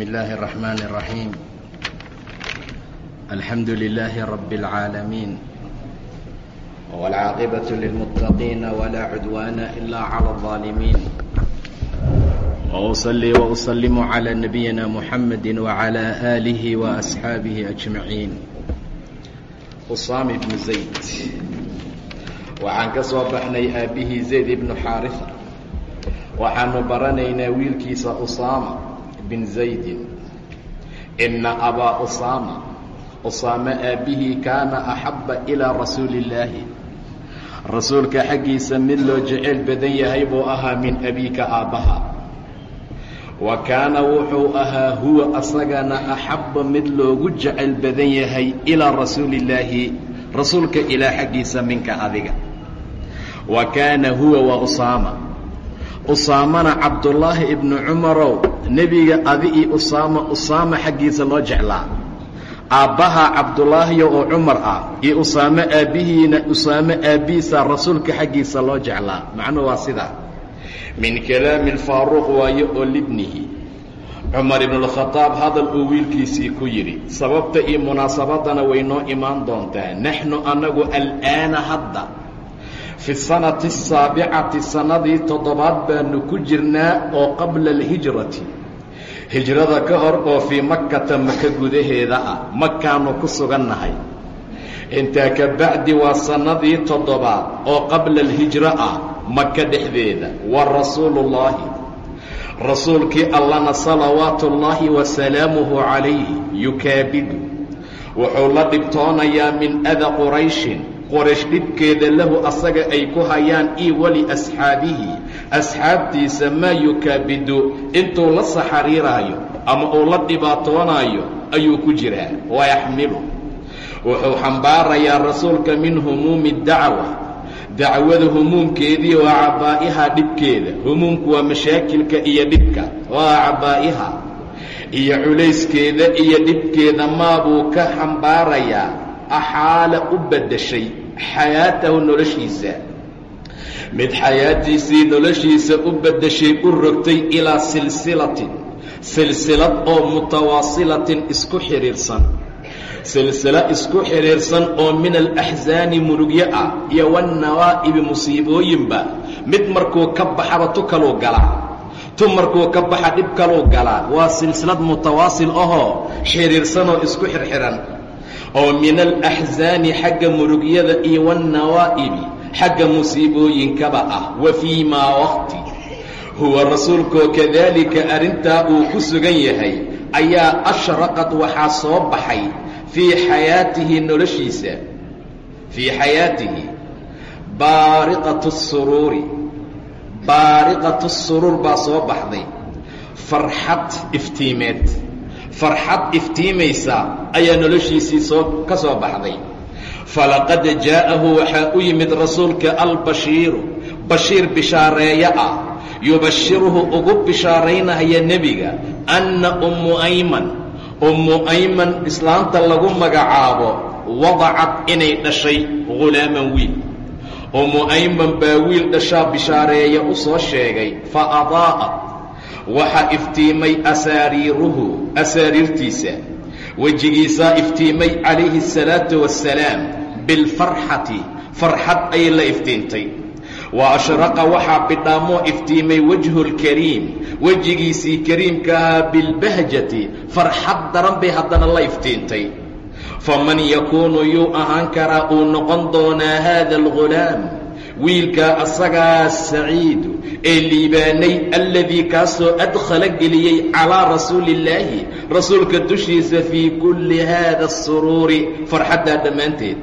بسم الله الرحمن الرحيم الحمد لله رب العالمين والعاقبة للمتقين ولا عدوان إلا على الظالمين وأصلي وأسلم على نبينا محمد وعلى آله وأصحابه أجمعين usaami ibnu zayd waxaan ka soo baxnay aabbihii zayd ibnu xaarisa waxaanu baranaynaa wiilkiisa usaama bin zaydin. Inna abaa usaama usaame aabbihii kaana axabba ilaa rasuuli illaahi rasuulka xaggiisa mid loo jeceyl badan yahay buu ahaa min abiika aabbaha wa kaana wuxuu ahaa huwa asagana axabba mid loogu jecel badan yahay ilaa rasuulillaahi rasuulka ilaa xaggiisa minka adiga. Wa kaana huwa waa usaama usaamana cabdullaahi ibnu cumarow nebiga adi io usaama usaama xaggiisa loo jeclaa. Aabbaha cabdulaahiyo oo cumar ah iyo usaame aabbihiina usaame aabbihiisa rasuulka xaggiisa loo jeclaa. Macnuhu waa sidaa min kalaami alfaaruuq waayo oo libnihi. Cumar ibnualkhadaab hadal uu wiilkiisii ku yidhi sababta iyo munaasabadana way noo imaan doontaa. Naxnu annagu al'aana hadda fi sanati asaabicati sannadii toddobaad baanu ku jirnaa oo qabla alhijrati. Hijrada ka hor oo fii makkata maka gudaheeda ah. Makaanu ku sugannahay. Intaa ka bacdi waa sannadii toddobaad oo qabla alhijro ah maka dhexdeeda wa rasuuluullaahi rasuulkii allana salawaatu ullaahi wa salaamuhu calayhi yukaabidu. Wuxuu la dhibtoonayaa min ada qurayshin qoraysh dhibkeeda lahu asaga ay ku hayaan io wali asxaabihi. Asxaabtiisa maa yukaabidu. Intuu la saxariiraayo ama uu la dhibaatoonaayo ayuu ku jiraa. Wayaxmilu wuxuu xambaarayaa rasuulka min humuumi dacwa. Dacwada humuumkeedii waa cabaa'iha dhibkeeda humuumku waa mashaakilka iyo dhibka. Waa cabaa'iha iyo culayskeeda iyo dhibkeeda maabuu ka xambaarayaa. Axaala u baddashay xayaatahu noloshiisa mid xayaatiisii noloshiisa u baddashay u rogtay ilaa silsilatin silsilad oo mutawaasilatin isku xidhiirsan silsilo isku xidhiirsan oo min alaxsaani murugyo ah iyo wannawaa'ibi musiibooyinba mid markuu ka baxaba tu kaluu galaa tu markuu ka baxa dhib kaluu galaa waa silsilad mutawaasil ahoo xidhiirsanoo isku xirxiran oo min alaxsaani xagga murugyada iyo wannawaa'ibi xagga musiibooyinkaba ah wa fii maa waqti. Huwa rasuulkoo kadaalika arrintaa uu ku sugan yahay ayaa ashraqad waxaa soo baxay fii xayaatihi noloshiisa fii xayaatihi. Baariqatu suruuri baariqatu suruur baa soo baxday farxad iftiimeed farxad iftiimaysa ayaa noloshiisii soo ka soo baxday. Falaqad jaa'ahu waxaa u yimid rasuulka albashiiru bashiir bishaareeye ah yubashiruhu ugu bishaaraynaya nebiga anna ummu ayman. Ummu ayman islaanta lagu magacaabo wadacad inay dhashay ghulaaman wiil. Ummu ayman baa wiil dhashaa bishaareeye u soo sheegay fa adaa'at waxaa iftiimay asaariiruhu asaariirtiisa. Wejigiisaa iftiimay calayhi asalaatu wassalaam bilfarxati farxad ayay la iftiintay. Wa ashraqa waxaa bidhaamoo iftiimay wajhu lkariim wejigiisii kariimkaahaa bilbahjati farxad daran bay haddana la iftiintay. Faman yakuunu yuu ahaan karaa uu noqon doonaa haada algulaam wiilkaa asagaa saciidu ee liibaanay alladii kaasoo adkhala geliyey calaa rasuuli illaahi rasuulka dushiisa fii kulli haada asuruuri farxaddaa dhammaanteed.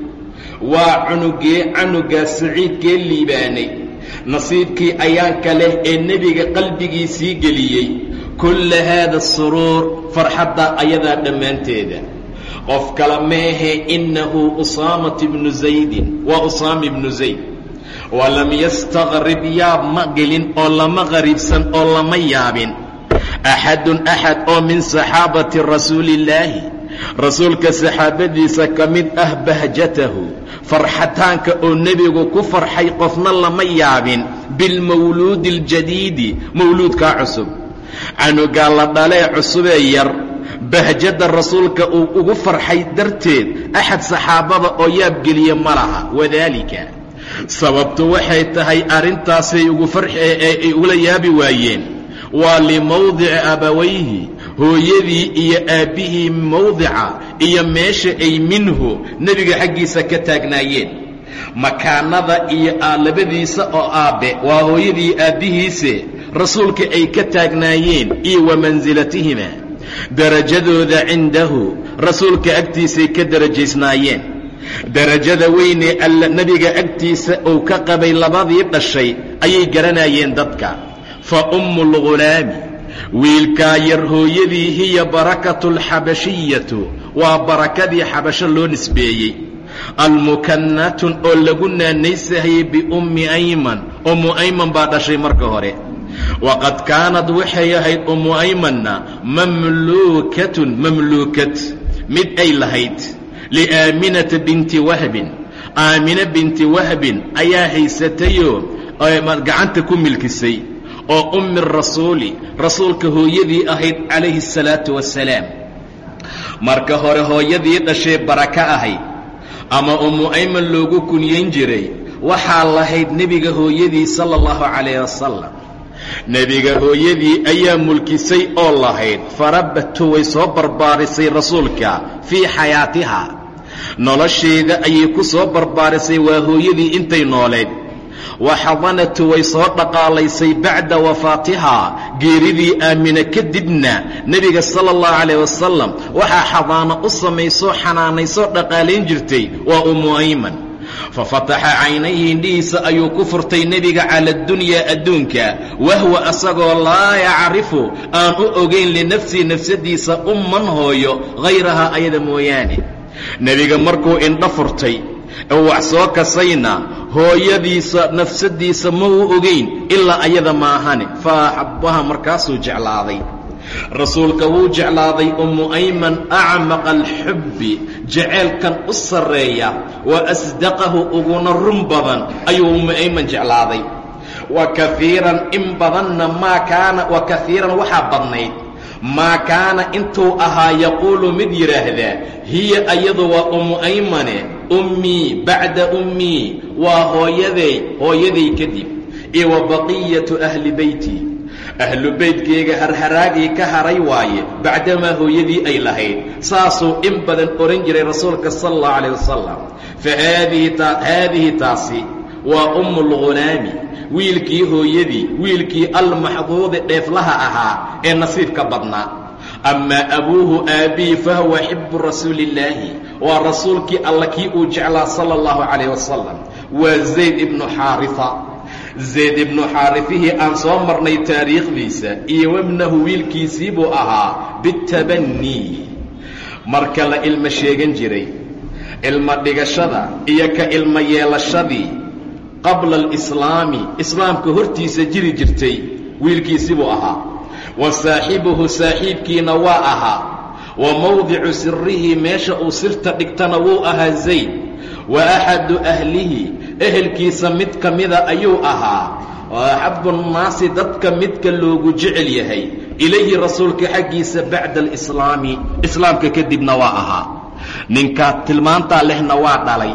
Waa cunugee canugaa saciidkee liibaanay. Nasiibkii ayaanka leh ee nebiga qalbigiisii geliyey. Kulla haada suruur farxadda ayadaa dhammaanteeda. Qof kale meehe innahu usaamat ibnu zaydin. Waa usaama ibnu zayd walam yastaqrib yaab ma gelin oo lama qariibsan oo lama yaabin. Axadun axad oo min saxaabati rasuuliillaahi rasuulka saxaabadiisa ka mid ah bahjatahu farxataanka oo nebigu ku farxay qofna lama yaabin. Bilmawluudi اljadiidi mawluudkaa cusub. Canugaa la dhalee cusubee yar. Bahjadda rasuulka uu ugu farxay darteed axad saxaabada oo yaabgeliye ma laha. Wadaalika sababtu waxay tahay arrintaasay ugu farxay ugula yaabi waayeen. Waa limawdici abawayhi hooyadii iyo aabbihii mawdica iyo meesha ay minhu nebiga xaggiisa ka taagnaayeen. Makaanada iyo labadiisa oo aabbe waa hooyadii aabbihiise rasuulka ay ka taagnaayeen iyo wa mansilatihima darajadooda cindahu rasuulka agtiisay ka darajaysnaayeen darajada weynee alla nebiga agtiisa uu ka qabay labadii dhashay ayay garanayeen dadka. Fa ummu lghulaami wiilkaa yar hooyadii hiya barakatu alxabashiyatu waa barakadii xabasho loo nisbeeyey. Almukannatun oo lagu naanaysahayey biummi ayman ummu ayman baa dhashay marka hore. Waqad kaanad waxay ahayd ummu aymanna mamluukatun mamluukad mid ay lahayd liaaminata binti wahbin aamina binti wahbin ayaa haysatayoo gacanta ku milkisay oo ummi rasuuli rasuulka hooyadii ahayd calayhi الsalaatu wasalaam marka hore hooyadii dhashay baraka ahayd ama ummu ayman loogu kunyayn jiray waxaa lahayd nebiga hooyadii sala اllahu calayh wasalam nebiga hooyadii ayaa mulkisay oo lahayd farabatu way soo barbaarisay rasuulka fii xayaatiha nolosheeda ayay ku soo barbaarisay waa hooyadii intay nooleed waxadanatu way soo dhaqaalaysay bacda wafaatihaa geeridii aamina kadibna nebiga sala allahu calayh wasalam waxaa xadaano u samaysoo xanaanaysoo dhaqaalayn jirtay waa ummu ayman. Fafataxa caynayhi indhihiisa ayuu ku furtay nebiga cala adunyaa adduunka. Wahwa asagoo laa yacrifu aan u ogayn linafsihi nafsadiisa umman hooyo hayrahaa ayada mooyaane nebiga markuu indho furtay oo wax soo kasayna hooyadiisa nafsadiisa ma uu ogayn ilaa ayada maahane fa axabbaha markaasuu jeclaaday. Rasuulka wuu jeclaaday ummu ayman acmaqa alxubbi jaceylkan u sarreeya wa asdaqahu uguna run badan ayuu ummu ayman jeclaaday. Wa kaiiran in badanna maa kaana wa kaiiran waxaa badnayd maa kaana intuu ahaa yaquulu mid yidhaahdaa hiya ayadu waa ummu aymane ummii bacda ummii waa hooyaday hooyaday kadib. Iyo wa baqiyatu ahli beyti. Ahlu beytkeyga harharaagii ka haray waaye bacdamaa hooyadii ay lahayd. Saasuu in badan ohan jiray rasuulka sala allahu calayh wasalam fa haadihi taasi waa ummu lghulaami wiilkii hooyadii wiilkii almaxduudi dheeflaha ahaa ee nasiibka badnaa. Amaa abuuhu aabbihi fahuwa xibu rasuuli illaahi waa rasuulkii alla kii uu jeclaa sala allahu calayh wasalam waa zayd ibnu xaarisa zayd ibnu xaarifihii aan soo marnay taariikhdiisa iyo wabnahu wiilkiisii buu ahaa bitabannii marka la ilmo sheegan jiray ilmo dhigashada iyo ka ilmo yeelashadii qabla alislaami islaamka hortiisa jiri jirtay wiilkiisii buu ahaa. Wa saaxibuhu saaxiibkiina waa ahaa. Wa mawdicu sirihi meesha uu sirta dhigtana wuu ahaa zayd. Wa axadu ahlihi ehelkiisa mid ka mida ayuu ahaa. Axabu nnaasi dadka midka loogu jecel yahay. Ilayhi rasuulka xaggiisa bacda alislaami islaamka kadibna waa ahaa. Ninkaa tilmaantaa lehna waa dhalay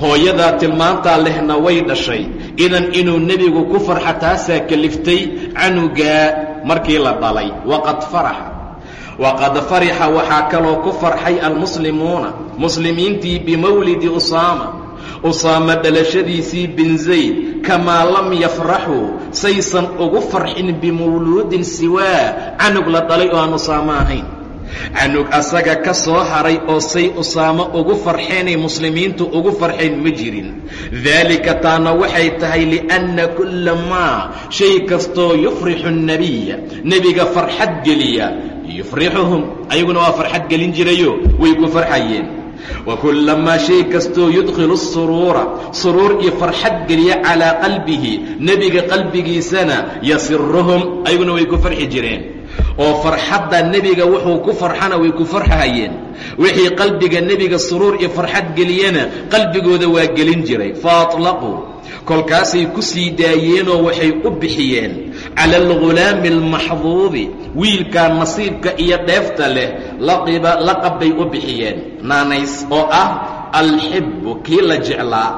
hooyadaa tilmaantaa lehna way dhashay. Idan inuu nebigu ku farxa taasaa kaliftay canugaa markii la dhalay waqad faraxa. Waqad farixa waxaa kaloo ku farxay almuslimuuna muslimiintii bimawlidi usaama. Usaama dhalashadiisii bin zayd kamaa lam yafraxuu saysan ugu farxin bimawluudin siwaa canug la dhalay oo aan usaamo ahayn canug asaga ka soo haray oo say usaamo ugu farxeenay muslimiintu ugu farxeen ma jirin. Daalika taana waxay tahay lianna kulla maa shay kastoo yufrixu الnabiya nebiga farxad geliya. Yufrixuhum ayaguna waa farxad gelin jirayo way ku farxayeen. Wakulamaa shay kastoo yudkhilu suruura suruur iyo farxad geliya calaa qalbihi nebiga qalbigiisana yasiruhum ayaguna way ku farxi jireen oo farxadda nebiga wuxuu ku farxana way ku farxahayeen. Wixii qalbiga nebiga suruur iyo farxad geliyana qalbigooda waa gelin jiray. Faaطlaquu kolkaasay ku sii daayeenoo waxay u bixiyeen. Cala algulaami almaxduudi wiilkaa nasiibka iyo dheefta leh laqiba laqab bay u bixiyeen. Naanays oo ah alxibbu kii la jeclaa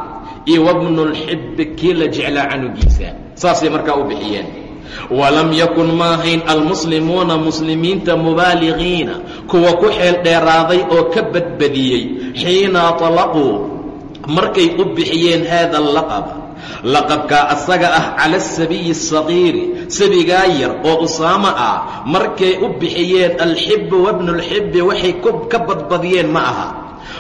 iyo wabnulxibbi kii la jeclaa canugiisa. Saasay markaa u bixiyeen walam yakun ma ahayn almuslimuuna muslimiinta mubaaligiina kuwa ku xeel dheeraaday oo ka badbadiyey xiina طalaquu markay u bixiyeen haada alaqaba laqabkaa asaga ah cala asabiyi asagiiri sabigaa yar oo usaamo ah markay u bixiyeen alxibu wabnulxibbi waxay ka badbadiyeen ma aha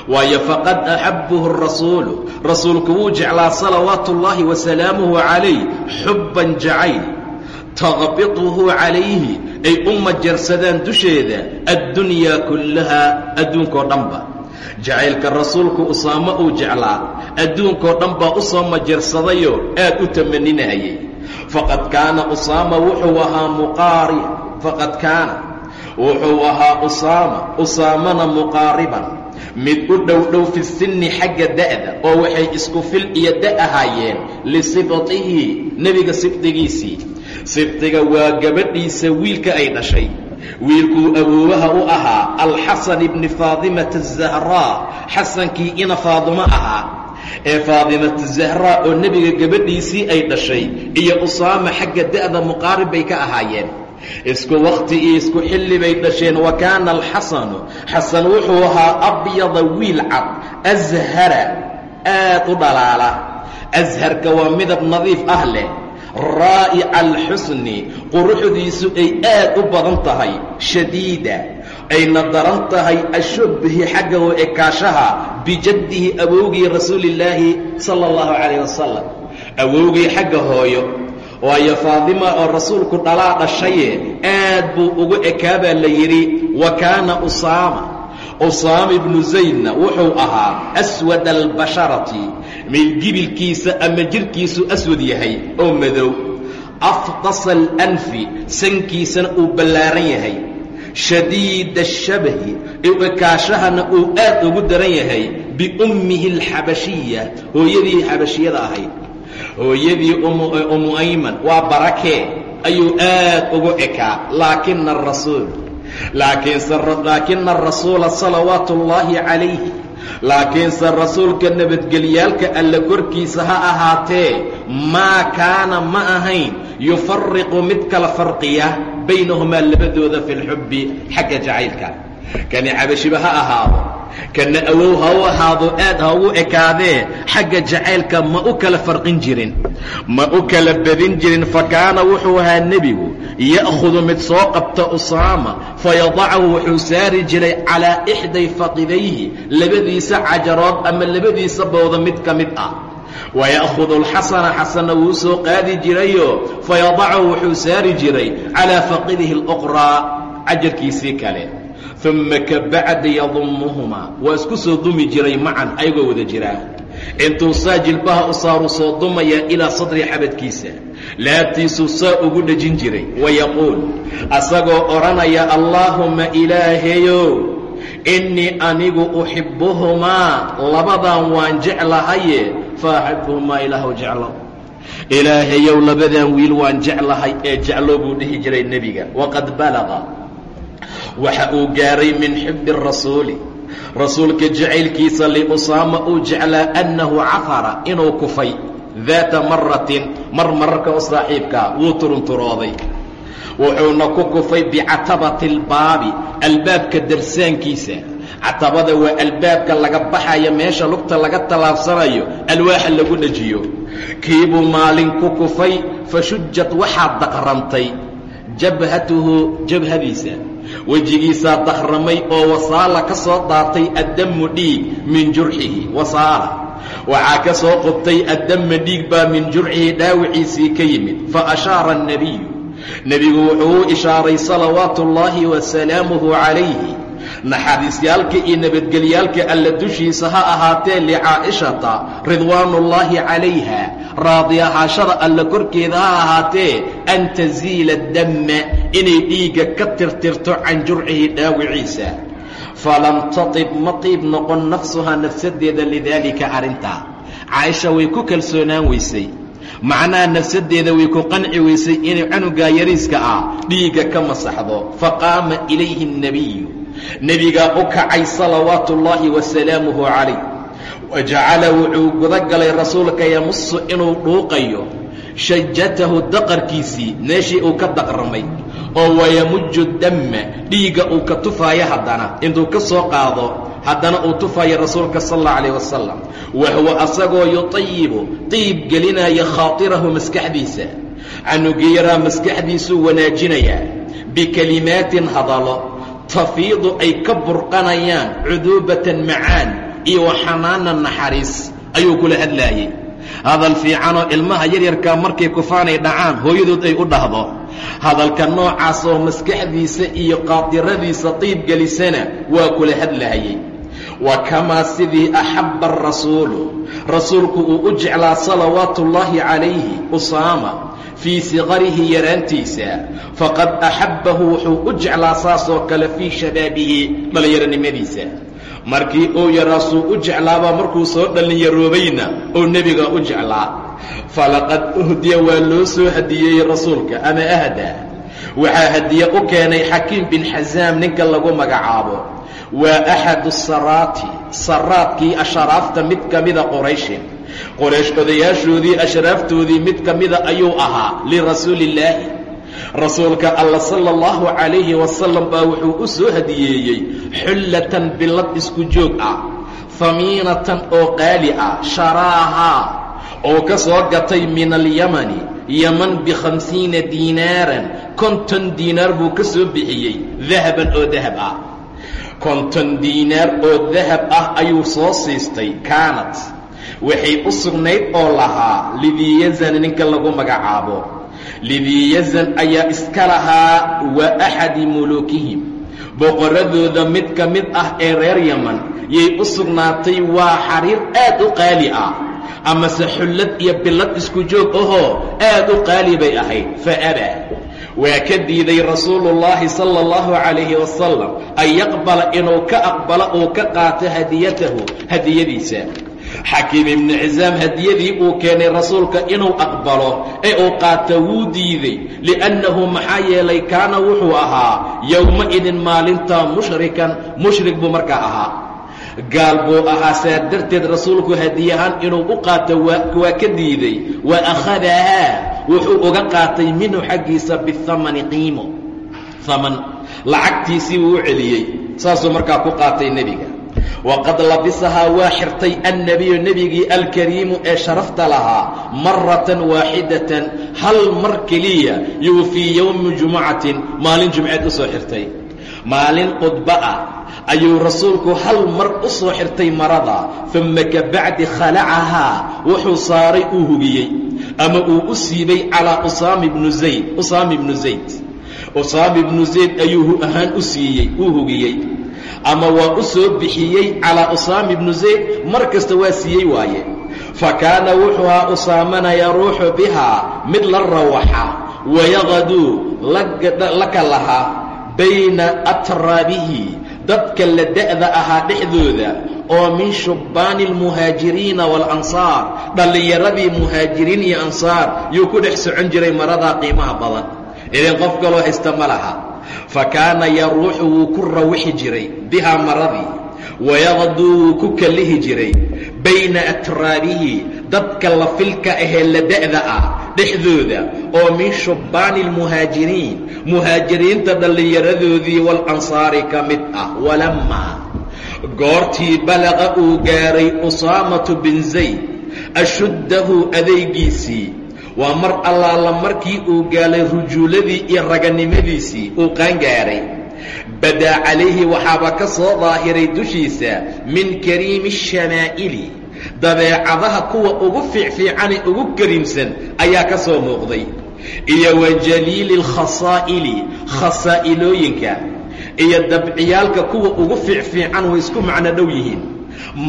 waayo faqad axabuhu rasuulu rasuulku wuu jeclaa salawaatu ullaahi wasalaamuhu calayh xubban jacayl taqbituhu calayhi ay u majarsadaan dusheeda addunyaa kullaha adduunkoo dhanba. Jacaylka rasuulku usaamo uu jeclaa adduunkoo dhan baa u soo majarsadayoo aad u tamaninayay. Faqad kaana usaama wuxuu ahaa muqaari faqad kaana. Wuxuu ahaa usaama usaamana muqaariban. Mid u dhow fi sinni xagga da'da oo waxay isku fil iyo da ahaayeen lisibtihi nebiga sibdigiisii sibdiga waa gabadhiisa wiilka ay dhashay. Wiilkuu awoowaha u ahaa alxasan ibni faadimata azahraa xasankii ina faadimo ahaa. Ee faadimata zahraa oo nebiga gabadhiisii ay dhashay iyo usaama xagga da'da muqaarib bay ka ahaayeen. Isku wakhti iyo isku xilli bay dhasheen wa kaana alxasanu. Xasan wuxuu ahaa abyada wiil cad ashara aad u dhalaala. Asharka waa midab nadiif ah leh raa'ica alxusni quruxdiisu ay aad u badan tahay shadiida. Ayna daran tahay ashubhi xagga u ekaashaha bijaddihi awowgii rasuulillaahi sala allahu calayh wasalam awowgii xagga hooyo. Waayo faadima oo rasuulku dhalaa dhashaye aad buu ugu ekaabaa la yidhi wa kaana usaama. Usaama ibnu zaydna wuxuu ahaa aswad albasharati mid gibilkiisa ama jirhkiisu aswad yahay oo madow. Afdasa alanfi sankiisana uu ballaaran yahay. Shadiida ashabahi ekaashahana uu aad ugu daran yahay. Biummihi alxabashiya hooyadii xabashiyada ahayd. Hooyadii umu ayman waa barakee ayuu aad ugu ekaa. Laakina arasuul laakina arasuula salawaatu ullaahi calayhi laakiinse rasuulka nabadgelyaalka alla korkiisa ha ahaatee maa kaana ma ahayn yufariqu mid kala farqiya baynahumaa labadooda fi lxubbi xagga jacaylka kani cabashiba ha ahaado. Kana awow ha u ahaado aad ha ugu ekaadee xagga jacaylka ma u kala farqin jirin. Ma u kala badin jirin fa kaana wuxuu ahaa nebigu ya'khudu mid soo qabta usaama fayadacahu wuxuu saari jiray calaa ixday faqidayhi labadiisa cajarood ama labadiisa bowda mid ka mid ah. Waya'khudu alxasana xasana wuu soo qaadi jirayoo fayadacahu wuxuu saari jiray calaa faqidihi اluqraa cajarkiisii kale uma kabacda yadumuhumaa waa isku soo dumi jiray macan ayagoo wada jiraa intuu saa jilbaha u saaru soo dumaya ilaa sadri xabadkiisa laabtiisuu saa ugu dhejin jiray wayaquul asagoo odhanaya allaahumma ilaahayow innii anigu uxibbuhumaa labadan waan jeclahaye faaxibhumaa ilaahw jeclo ilaahayow labadan wiil waan jeclahay ee jeclo buu dhihi jiray nebiga. Waqad balaqa waxa uu gaaray min xibbi rasuuli. Rasuulka jacaylkiisa liusaama uu jeclaa annahu cafara inuu kufay. Daata maratin mar mararka u saaxiibkaa wuu turunturooday wuxuuna ku kufay bicatabati albaabi albaabka darsaankiisa. Catabada waa albaabka laga baxaya meesha lugta laga tallaabsanayo alwaaxa lagu dhajiyo kiibuu maalin ku kufay fashujad waxaa daqrantay. Jabhatuhu jabhadiisa wejigiisaa dahramay oo wasaala ka soo daatay addamu dhiig min jurxihi wasaala. Waxaa ka soo qubtay addama dhiig baa min jurxihi dhaawiciisii ka yimid fa ashaara annebiyu nebigu wuxuu u ishaaray salawaatu ullaahi wasalaamuhu calayhi naxariisyaalka iyo nabadgelyaalka alla dushiisa ha ahaatee licaa'ishata ridwaanullaahi calayha raadi ahaashada alla korkeeda ha ahaatee an taziila damma inay dhiigga ka tirtirto can jurcihi dhaawiciisa falam tatib ma qiib noqon nafsuhaa nafsadeeda lidaalika arrintaa caaisha way ku kalsoonaan weysay. Macnaha nafsaddeeda way ku qanci weysay inay canugaa yariiska ah dhiigga ka masaxdo. Faqaama ilayhi الnebiyu nebigaa u kacay salawaatu ullaahi wasalaamuhu calayh wa jacala wuxuu guda galay rasuulka yamusu inuu dhuuqayo shajatahu daqarkiisii meeshii uu ka daqramay oo wayamuju damma dhiigga uu ka tufaayo haddana intuu ka soo qaado haddana uu tufayo rasuulka sal اllau alayh wasalam wa huwa asagoo yutayibu qiib gelinaya khaatirahu maskaxdiisa canugiyaraa maskaxdiisuu wanaajinayaa bikelimaatin hadalo tafiidu ay ka burqanayaan cuduubatan macaan iyo waxanaanan naxariis ayuu kula hadlaayey. Hadal fiicanoo ilmaha yaryarkaa markay kufaanay dhacaan hooyadood ay u dhahdo. Hadalka noocaas oo maskaxdiisa iyo qaadiradiisa qiib gelisana waa kula hadlaayey. Wa kamaa sidii axabba arasuulu rasuulku uu u jeclaa salawaatu ullaahi calayhi usaama fii siqarihi yaraantiisa faqad axabbahu wuxuu u jeclaa saasoo kale fii shabaabihi dhallinyaronimadiisa markii uu yaraasuu u jeclaabaa markuu soo dhallinyaroobayna uu nebiga u jeclaa. Falaqad uhdiya waa loo soo hadiyeeyey rasuulka ama ahda waxaa hadiye u keenay xakiim bin xasaam ninka lagu magacaabo. Waa axadu saraati saraadkii asharaafta mid ka mida qorayshin qoraysh odayaashoodii ashraaftoodii mid ka mida ayuu ahaa lirasuuli illaahi rasuulka alla sala allahu calayhi wasalam baa wuxuu u soo hadiyeeyey xullatan bilad isku joog ah hamiinatan oo qaali ah sharaahaa oo ka soo gatay min alyamani yaman bikhamsiina diinaaran konton diinaar buu ka soo bixiyey dahaban oo dahab ah. Konton diinaar oo dahab ah ayuu soo siistay kaanat waxay u sugnayd oo lahaa lidiyazan ninka lagu magacaabo. Lidiyazan ayaa iska lahaa wa axadi muluukihim. Boqorradooda mid ka mid ah ee reer yaman yay u sugnaatay waa xariir aad u qaali ah. Amase xullad iyo billad isku joog ahoo aad u qaali bay ahayd. Fa abaa waa ka diiday rasuulullaahi sala allahu calayhi wasalam an yaqbala inuu ka aqbalo uu ka qaato hadiyatahu hadiyadiisa xakiim ibnu cisaam hadiyadii uu keenay rasuulka inuu aqbalo ee uu qaato wuu diiday li'annahu maxaa yeelay kaana wuxuu ahaa yowma-idin mushrikan mushrik buu markaa ahaa. Gaal buu ahaa saa darteed rasuulku hadiyahaan inuu u qaato waa ka diiday wa akhadahaa wuxuu uga qaatay minhu xaggiisa bihamani qiimo. Haman lacagtiisii wuu u celiyey saasuu markaa ku qaatay nebiga waqad labisahaa waa xirtay annebiyu nebigii alkariimu ee sharafta lahaa maratan waaxidatan hal mar keliya yuu fii yowmi jumucatin maalin jumceed u xirtay maalin qudba ah ayuu rasuulku hal mar u soo xirtay marada uma ka bacdi khalacahaa wuxuu saaray uu hugiyey ama uu u siibay calaa usaama ibnu zayd usaama ibnu zayd usaama ibnu zayd ayuu ahaan u siiyey uu hugiyey ama waa u soo bixiyey calaa usaama ibnu zayd mar kasta waa siiyey waaye. Fa kaana wuxuu ahaa usaamana yaruuxu bihaa mid la rawaxa wayaqaduu laka lahaa bayna atraabihi dadka la da'da ahaa dhexdooda oo min shubbaani almuhaajiriina waalansaar dhallinyaradii muhaajiriin iyo ansaar yuu ku dhex socon jiray maradaa qiimaha badan. Idin qof kaloo haysta ma laha fa kaana yaruuxu wuu ku rawixi jiray bihaa maradii wayaqduu wuu ku kallihi jiray bayna atraabihi dadka lafilka ahee la da'da ah dhexdooda oo min shubbaani almuhaajiriin muhaajiriinta dhallinyaradoodii waalansaari ka mid ah walammaa goortii balaqa uu gaaray usaamatu bin zayd ashuddahu adaygiisii waa mar allaala markii uu gaalay rujuuladii iyo raganimadiisii uu qaangaaray. Badaa calayhi waxaaba ka soo daahiray dushiisa min kariimi shamaa'ili. Dabeecadaha kuwa ugu fiicfiicane ugu kariimsan ayaa ka soo muuqday. Iyo wa jaliili alkhasaa'ili khasaa'ilooyinka. Iyo dabciyaalka kuwa ugu fiicfiican way isku macno dhow yihiin.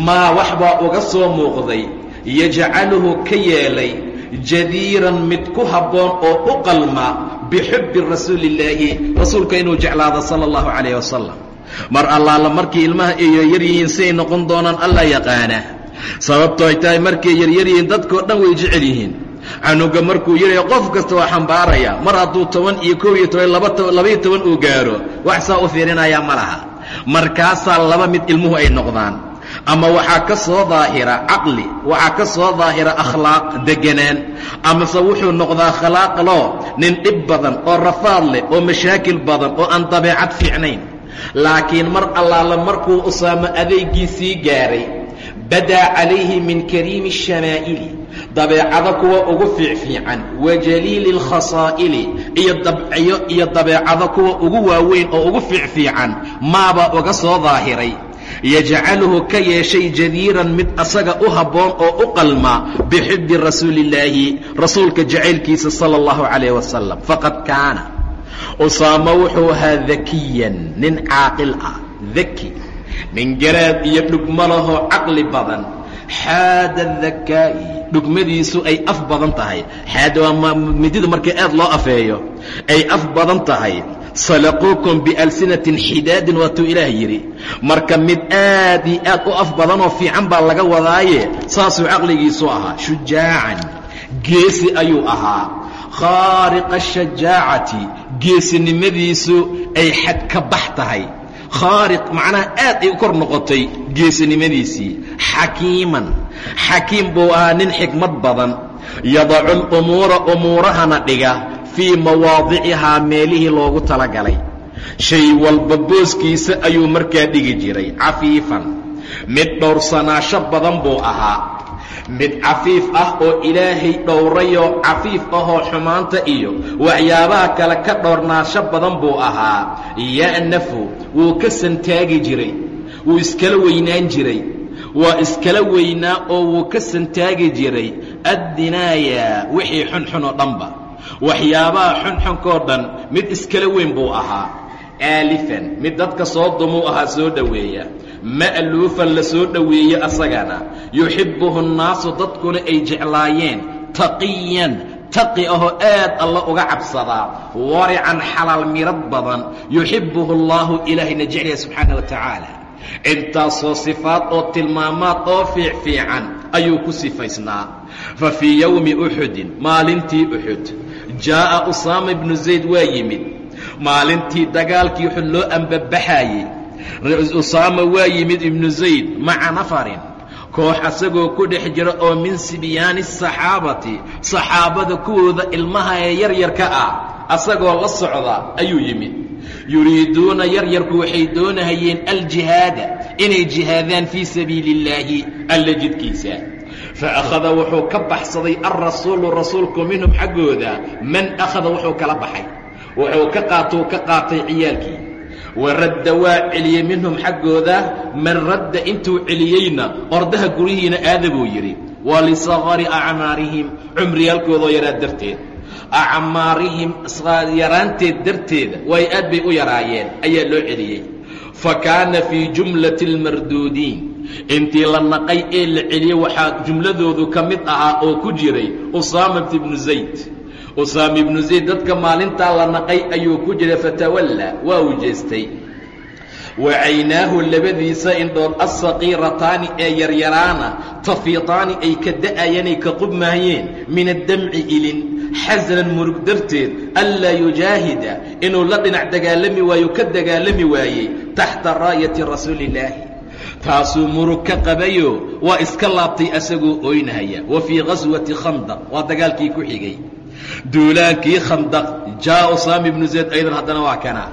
Maa wax baa uga soo muuqday. Yajcaluhu ka yeelay jadiiran mid ku habboon oo u qalma bixubbi rasuulillaahi rasuulka inuu jeclaado sala allahu calayh wasalam mar allaala markii ilmaha iyo yar yihiin siay noqon doonaan alla yaqaana sababto ay tahay markay yaryar yihiin dadkao dhan way jecel yihiin. Canuga markuu yidhayo qof kasta waa xambaaraya mar hadduu toban iyo koob iyo toban labaiyo toban uu gaaro wax saa u fiirinayaa ma laha. Markaasaa laba mid ilmuhu ay noqdaan ama waxaa ka soo daahira caqli waxaa ka soo daahira akhlaaq deganaan amase wuxuu noqdaa khalaaqloo nin dhib badan oo rafaad leh oo mashaakil badan oo aan dabeecad fiicnayn. Laakiin mar allaala markuu usaamo adeeggiisii gaaray badaa calayhi min kariimi shamaa'ili. Dabeecado kuwa ugu fiicfiican wa jaliili alkhasaa'ili iyo dabciyo iyo dabeecado kuwa ugu waaweyn oo ugu fiicfiican maabaa uga soo daahiray yajcaluhu ka yeeshay jadiiran mid asaga u habboon oo u qalma bixibbi rasuuli illaahi rasuulka jacaylkiisa sala allahu calayh wasalam faqad kaana. Usaamo wuxuu ahaa dakiyan nin caaqil ah daki nin garaad iyo dhugmo lahoo caqli badan. Xaada dakaa'i dhugmadiisu ay af badan tahay. Xaada waa midida markii aad loo afeeyo ay af badan tahay salaquukum bialsinatin xidaadin waatuu ilaah yidhi. Marka mid aad iyo aad u af badanoo fiican baa laga wadaaye saasuu caqligiisu ahaa shujaacan. Geesi ayuu ahaa. Khaariqa ashajaacati geesinimadiisu ay xad ka bax tahay. Khaariq macnaha aad ay u kor noqotay geesinimadiisii. Xakiiman. Xakiim buu ahaa nin xikmad badan. Yadacu lumuura umuurahana dhiga fii mawaadicihaa meelihii loogu talagalay. Shay walba booskiisa ayuu markaa dhigi jiray cafiifan. Mid dhowrsanaasho badan buu ahaa. Mid cafiif ah oo ilaahay dhowrayoo cafiif ahoo xumaanta iyo waxyaabaha kale ka dhowrnaasho badan buu ahaa. Ya'nafu wuu ka santaagi jiray. Wuu iskala weynaan jiray. Waa iskala weynaa oo wuu ka santaagi jiray. Addinaaya wixii xunxun oo dhanba waxyaabaha xunxunkoo dhan mid iskala weyn buu ahaa. Aalifan mid dadka soo dumuu ahaa soo dhoweeya ma'luufan la soo dhoweeye asagana. Yuxibbuhu nnaasu dadkuna ay jeclaayeen. Taqiyan taqi ahoo aad alla uga cabsadaa. Warican xalaal mirad badan. Yuxibbuhu allaahu ilaahayna jeclaya subxaana wa tacaala. Intaasoo sifaad oo tilmaamaad oo fiicfiican ayuu ku sifaysnaa. Fa fii yowmi uxudin maalintii uxud jaa'a usaama ibnu zayd waa yimid. Maalintii dagaalkii uxud loo ambabaxaayey usaama waa yimid ibnu zayd maca nafarin. Koox asagoo ku dhex jira oo min sibyaani asaxaabati saxaabada kuwooda ilmaha ee yaryarka ah asagoo la socda ayuu yimid. Yuriiduuna yaryarku waxay doonahayeen aljihaada inay jihaadaan fii sabiili اllaahi alla jidkiisa faakhada wuxuu ka baxsaday alrasuulu rasuulku minhum xaggooda. Man akhada wuxuu kala baxay. Wuxuu ka qaatou ka qaatay ciyaalkii. Wa radda waa celiyey minhum xaggooda. Man radda intuu celiyeyna ordaha guryihiina aada buu yidhi. Waa lisaqari acmaarihim cumriyaalkoodoo yaraa darteed. Acmaarihim yaraanteed darteeda waayo aad bay u yaraayeen. Ayaa loo celiyey. Fa kaana fii jumlati اlmarduudiin intii la naqay ee la celiyey waxaa jumladoodu ka mid ahaa oo ku jiray usaamat ibnu zayd. Usaama ibnu zayd dadka maalintaa la naqay ayuu ku jiray fatawallaa waa uu jeestay. Wa caynaahu labadiisa indhood assaqiirataani ee yaryaraana tafiitaani ay ka da'ayeen ay ka qubmaayeen min addamci ilin xasanan murug darteed anlaa yujaahida inuu la dhinac dagaalami waayo ka dagaalami waayey taxta raayati rasuuli illaahi taasuu murug ka qabayo waa iska laabtay asagoo ooynahaya wa fii ghaswati khandaq waa dagaalkii ku xigay. Duulaankii khandaq jaa usaama ibnu zayd aydan haddana waa kana.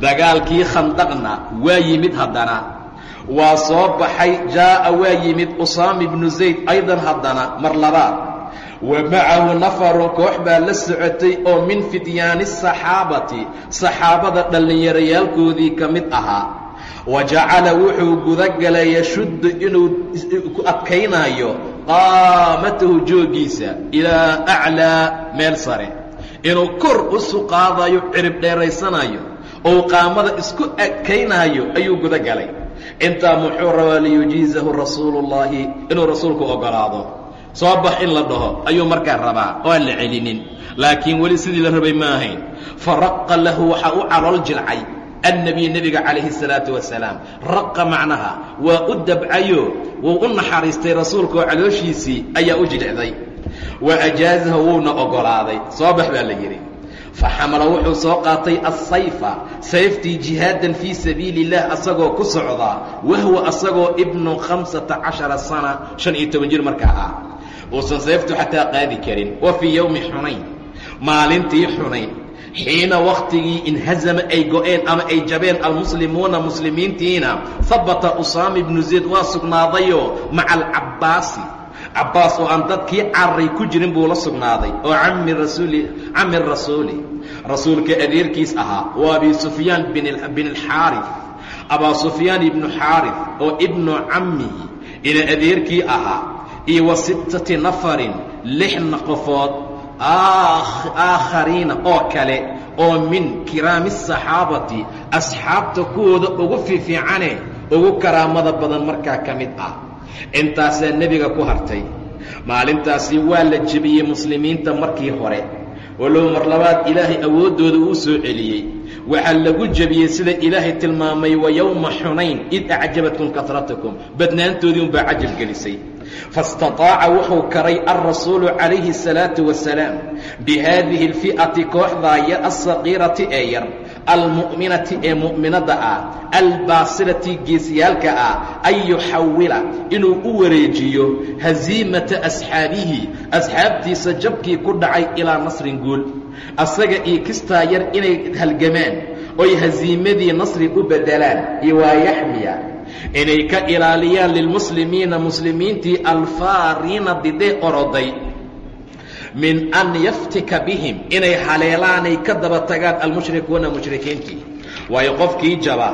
Dagaalkii khandaqna waa yimid haddana. Waa soo baxay jaa'a waa yimid usaama ibnu zayd aydan haddana mar labaad. Wa macahu nafarun koox baa la socotay oo min fityaani asaxaabati saxaabada dhallinyarayaalkoodii ka mid ahaa wa jacala wuxuu gudagalay yashuddu inuu ku adkaynaayo qaamatahu jooggiisa ilaa aclaa meel sare. Inuu kor usu qaadayo cirib dheeraysanayo ou qaamada isku adkaynaayo ayuu gudagalay. Intaa muxuu rabaa liyujiizahu rasuulu اllahi inuu rasuulku ogolaado. Soo bax in la dhaho ayuu markaa rabaa oo aan la celinin. Laakiin weli sidii la rabay ma ahayn faraqa lahu waxaa u calool jilcay annabiy nebiga calayhi الsalaatu wasalaam raqa macnaha waa u dabcayo wuu u naxariistay rasuulka oo calooshiisii ayaa u jilicday wa ajaazahu wuuna oggolaaday soo bax baa la yidhi faxamala wuxuu soo qaatay assayfa sayftii jihaadan fii sabiili illah asagoo ku socdaa wahwa asagoo ibnu khamsata cashara sana shan iyo toban jir markaa ah uusan sayftu xataa qaadi karin wa fii yowmi xunayn maalintii xunayn xiina wakhtigii inhazama ay go-een ama ay jabeen almuslimuuna muslimiintiina habata usaama ibnu zayd waa sugnaadayoo maca alcabbaasi cabbaas oo aan dadkii cararay ku jirin buu la sugnaaday oo cami rasuuli cami rasuuli. Rasuulka adeerkiis ahaa oo abi sufyaan bin alxaarif. Abaa sufyaan ibnu xaarif oo ibnu cammihi ina adeerkii ahaa iyo wa sittati nafarin lixna qofood aakhariina oo kale oo min kiraami asaxaabati asxaabta kuwooda ugu fiifiicane ugu karaamada badan markaa ka mid ah. Intaasaa nebiga ku hartay. Maalintaasi waa la jebiyey muslimiinta markii hore. Walow mar labaad ilaahay awooddooda uu soo celiyey. Waxaa lagu jebiyey sida ilaahay tilmaamay wa yowma xunayn id acjabatkum kasratakum. Badnaantoodii unbaa cajab gelisay faاstaطaaca wuxuu karay alrasuulu calayhi الsalaaةu wasalaam bihadihi اlfi'ati kooxdaaya alsaqiirati ee yar almu'minati ee mu'minadda ah albaasilati geesyaalka ah an yuxawila inuu u wareejiyo hasiimata asxaabihi asxaabtiisa jabkii ku dhacay ilaa nasrin guul asaga iyo kistaa yar inay halgamaan oy hasiimadii nasri u beddelaan iyo waa yaxmiya inay ka ilaaliyaan lilmuslimiina muslimiintii alfaariina didee oroday. min an yaftika bihim inay haleelaanay ka daba tagaan almushrikuuna mushrikiintii. waayo qofkii jaba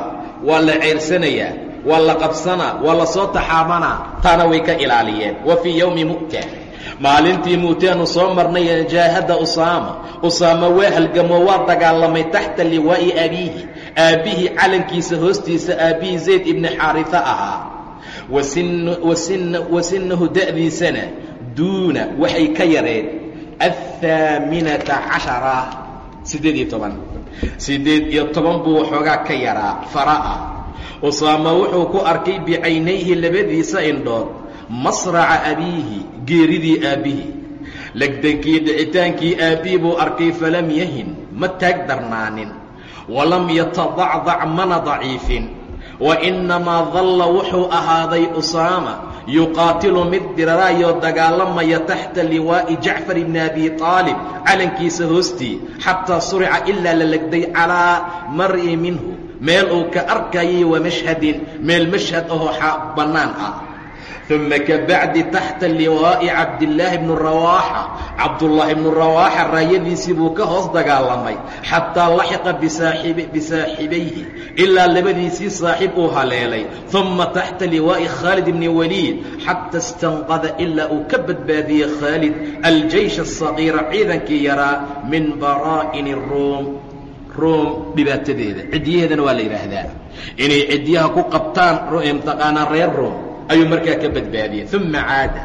waa la ceersanayaa waa la qabsanaa waa la soo taxaamanaa taana way ka ilaaliyeen. wa fii yowmi mu'ta maalintii muuteenu soo marnay jaahada usaama. Usaama waa halgamo waa dagaalamay taxta liwaa'i abiihi aabbihii calankiisa hoostiisa aabbihii zayd ibni xaarifa ahaa. Wa sinnahu da'diisana duuna waxay ka yareen athaaminata cashara siddeed iyo toban. Siddeed iyo toban buu waxoogaa ka yaraa fara'a. Usaama wuxuu ku arkay bicaynayhi labadiisa indhood masraca abiihi geeridii aabbihii. Legdankii dhicitaankii aabbihii buu arkay falam yahin ma taag darnaanin walam yatadacdac mana daciifin. Wa innamaa dalla wuxuu ahaaday usaama yuqaatilu mid diraraayoo dagaalamaya taxta liwaa'i jacfar ibni abi aalib calankiisa hoostii xataa surica ilaa la legday calaa mar'i minhu. Meel uu ka arkayay wa mashhadin meel mashhad ahoo bannaan ah uma kabacdi taxta liwaa'i cabdillaahi bnu rawaaxa cabdullaahi bnu rawaaxa raayadiisii buu ka hoos dagaalamay xataa laxiqa bisaaxibayhi ilaa labadiisii saaxiib uu haleelay uma taxta liwaa'i khaalid bni waliid xata istanqada ilaa uu ka badbaadiyey khaalid aljaysh asaqiira ciidankii yaraa min baraa'ini ruum ruum dhibaatadeeda ciddiyaheedana waa la yidhaahdaa inay ciddiyaha ku qabtaan mtaqaanaa reer ruum ayuu markaa ka badbaadiyey. Uma caada.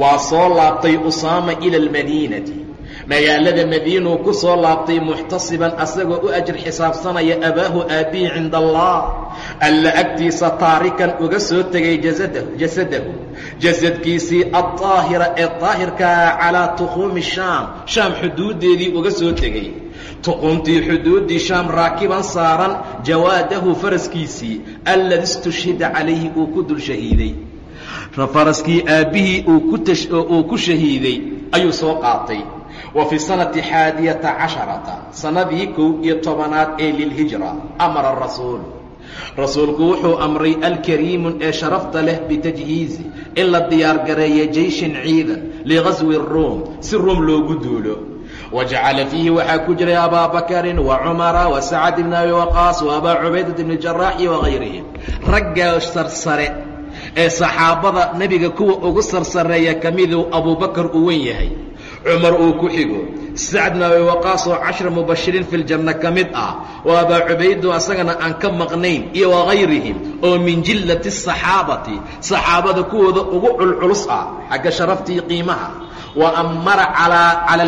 Waa soo laabtay usaama ila almadiinati. Magaalada madiinuu ku soo laabtay muxtasiban asagoo u ajir xisaabsanaya abaahu aabbihi cinda allah alla agtiisa taarikan uga soo tegay jasadahu jasadkiisii alطaahira ee daahirkaa calaa tuquumi shaam. Shaam xuduuddeedii uga soo tegey tuquntii xuduuddii shaam raakiban saaran jawaadahu faraskiisii alladi istushhida calayhi uu ku dul shahiiday. Faraskii aabbihii uu ku shahiiday ayuu soo qaatay. Wa fi sanati xaadiyata casharata sannadii kow iyo tobanaad ee lilhijra amara rasuulu rasuulku wuxuu amray alkariimun ee sharafta leh bitajhiizi in la diyaargareeyo jeyshin ciidan liqaswi ruum si ruum loogu duulo wajacala fiihi waxaa ku jiray abaa bakarin wa cumara wa sacad ibni abi waqaas wa abaa cubaydata ibni jaraax iyo wagayrihim raggaa sarsare ee saxaabada nebiga kuwa ugu sarsareeya ka miduu abubakar uu wen yahay cumar uu ku xigo sacd ibn abi waqaas oo cashra mubashiriin fi ljanna ka mid ah oo abaa cubaydo asagana aan ka maqnayn iyo wagayrihim oo min jillati asaxaabati saxaabada kuwooda ugu culculus ah xagga sharaftii qiimaha wa amara calaa cala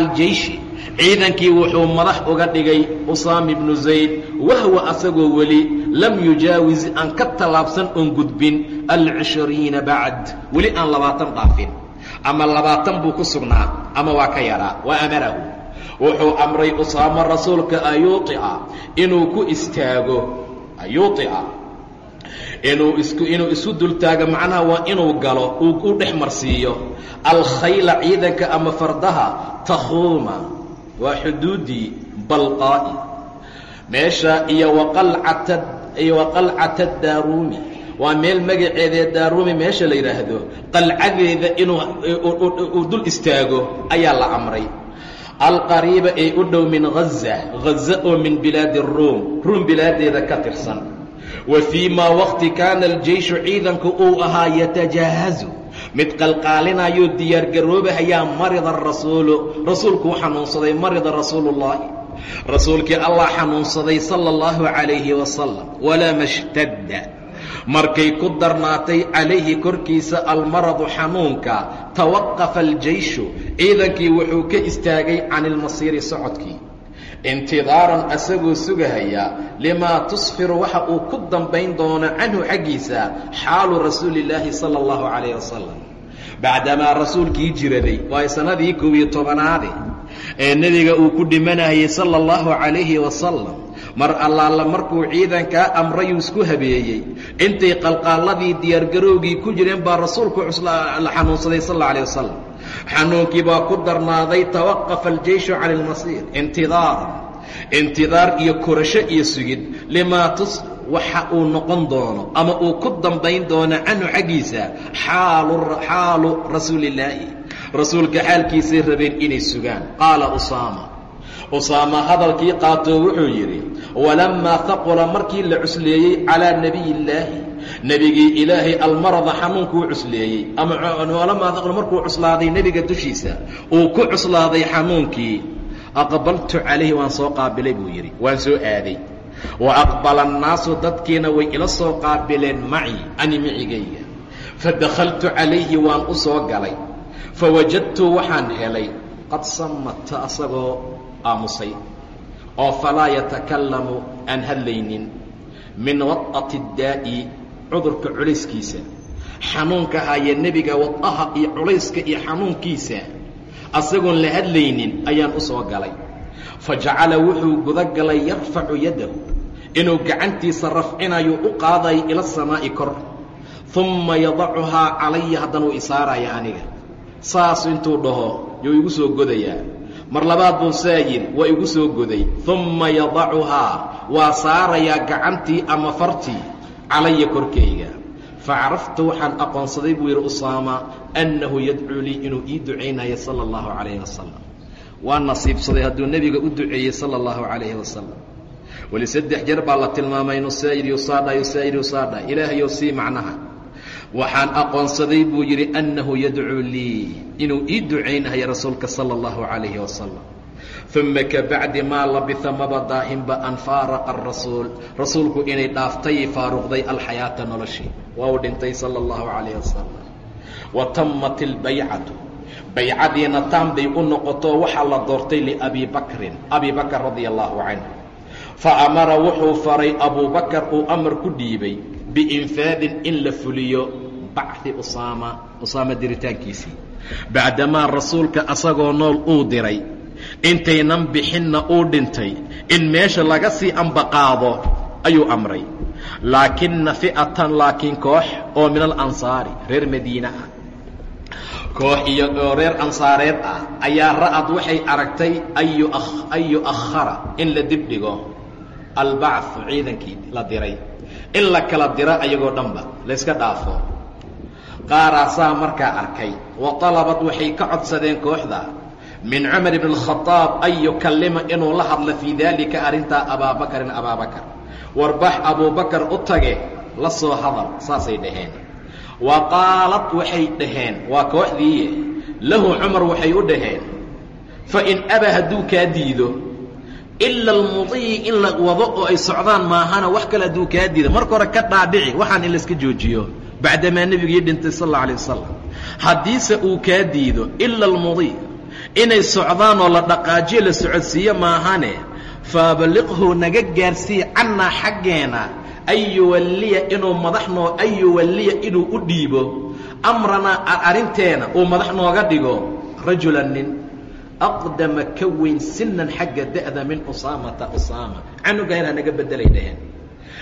ciidankii wuxuu madax uga dhigay usaama ibnu zayd wahwa asagoo weli lam yujaawis aan ka tallaabsan oon gudbin alcishriina bacd weli aan labaatan dhaafin. Ama labaatan buu ku sugnaa ama waa ka yaraa wa amarahu wuxuu amray usaamo rasuulka ayuuطica inuu ku istaago ayuuطica inuu isku inuu isu dultaago macnaha waa inuu galo uu u dhex marsiiyo alkhayla ciidanka ama fardaha takhuuma waa xuduudii balqaa'i. Meesha iyo iyo waqalcata daaruumi waa meel magaceedee daaruumi meesha la yidhaahdo qalcadeeda inuu uu dul istaago ayaa la amray. Alqariiba ee u dhow min haza haza oo min bilaadi ruum ruum bilaadeeda ka tirsan. Wa fii maa waqti kaana aljeyshu ciidanku uu ahaa yatajaahazu mid qalqaalinayoo diyaargaroobahayaa marida rasuulu. Rasuulkuu xanuunsaday marida rasuuluullaahi rasuulkii allah xanuunsaday sala allahu calayhi wasalam walama shtadda markay ku darnaatay calayhi korkiisa almaradu xanuunka tawaqafa aljeyshu ciidankii wuxuu ka istaagay can ilmasiiri socodkii intidaaran asagoo sugahaya limaa tusfiru waxa uu ku dambayn doono canhu xaggiisa xaalu rasuuli illaahi sala allahu calayh wasalam bacdamaa rasuulkii jiraday waa sanadii koob iyo tobanaade ee nebiga uu ku dhimanayay sala allahu calayhi wasalam mar allaala markuu ciidankaa amrayuu isku habeeyey. Intay qalqaalladii diyaargarowgii ku jireen baa rasuulku la xanuunsaday sal alla alayh wasalam xanuunkii baa ku darnaaday tawaqafa aljeyshu cani ilmasiir intidaaran intidaar iyo korasho iyo sugid. Limaa tus waxa uu noqon doono ama uu ku dambayn doono canhu xaggiisa xaalu rasuulillaahi. Rasuulka xaalkiisay rabeen inay sugaan. Qaala usaama. Usaama hadalkii qaatoo wuxuu yidhi walammaa haqula markii la cusleeyey calaa nebiy illaahi nebigii ilaahay almarada xanuunkuu cusleeyey ama markuu cuslaaday nebiga dushiisa uu ku cuslaaday xanuunkii aqbaltu calayhi waan soo qaabilay buu yidhi waan soo aaday. Wa aqbala annaasu dadkiina way ila soo qaabileen maci ani micigayga. Fadakhaltu calayhi waan u soo galay. Fawajadtu waxaan helay. Qad samata asagoo aamusay. Oo falaa yatakallamu aan hadlaynin. Min wad'ati اdaa'i cudurka culayskiisa xanuunka haya nebiga wad'aha iyo culayska iyo xanuunkiisa asagoon la hadlaynin ayaan u soo galay. Fa jacala wuxuu guda galay yarfacu yaddahu inuu gacantiisa rafcinayo u qaadayo ila samaa'i kor umma yadacuhaa calaya haddana uu isaaraya aniga. Saas intuu dhaho yuu igu soo godayaa. Mar labaad buu saa yidhi waa igu soo goday. Umma yadacuhaa waa saarayaa gacantii ama fartii calaya korkayga. Facaraftu waxaan aqoonsaday buu yidhi usaama annahu yadcuu lii inuu ii ducaynayo sala allahu calayhi wasalam waa nasiibsaday hadduu nebiga u duceeyey sala allahu calayhi wasalam weli saddex jeer baa la tilmaamay inuu saa'id yusaadha yusaa'id yusaadha ilaahayow sii macnaha. Waxaan aqoonsaday buu yidhi annahu yadcuu lii inuu ii ducaynayo rasuulka sala allahu calayhi wasalam uma kabacdi maa labisa maba daahinba an faaraqa arasuul rasuulku inay dhaaftay faaruqday alxayaata noloshii. Waa uu dhintay sala allahu calayh wasalam wa tammat ilbaycatu baycadiina taamday u noqoto waxaa la doortay liabii bakrin abi bakr radia allahu canhu fa amara wuxuu faray abubakar uu amar ku dhiibay biinfaadin in la fuliyo bacdi usaama usaama diritaankiisii. Bacdamaa rasuulka asagoo nool uu diray intaynan bixinna uu dhintay. In meesha laga sii ambaqaado ayuu amray. Laakina fi'atan laakiin koox oo min alansaari reer madiine ah. Koox iyo oo reer ansaareed ah ayaa ra'ad waxay aragtay an yu'akhara in la dibdhigo albacfu ciidankii la diray. In la kala diro ayagoo dhanba layska dhaafo. Qaaraasaa markaa arkay wa talabad waxay ka codsadeen kooxda min cumar ibn اkhadaab an yukallima inuu la hadlo fii daalika arrintaa abaabakarin abaabakar warbax abuubakar u tage la soo hadal saasay dhaheen. Wa qaalad waxay dhaheen waa kooxdiiye. Lahu cumar waxay u dhaheen fain aba hadduu kaa diido ila almudiyi in la wado oo ay socdaan maahana wax kale hadduu kaa diido. Marka hore ka dhaadhici waxaan in layska joojiyo bacdamaa nebigii dhintay sal alla alay wasalam haddiise uu kaa diido ila almudiy inay socdaan oo la dhaqaajiyo la socodsiiyo maahane faaballiqhu naga gaarsiiya cannaa xaggeena an yuwalliya inuu madaxnoo an yuwalliya inuu u dhiibo amranaa arrinteena uu madax nooga dhigo rajulan nin aqdama ka weyn sinan xagga da'da min usaamata usaama. Canuga yar hanaga bedelay dhaheen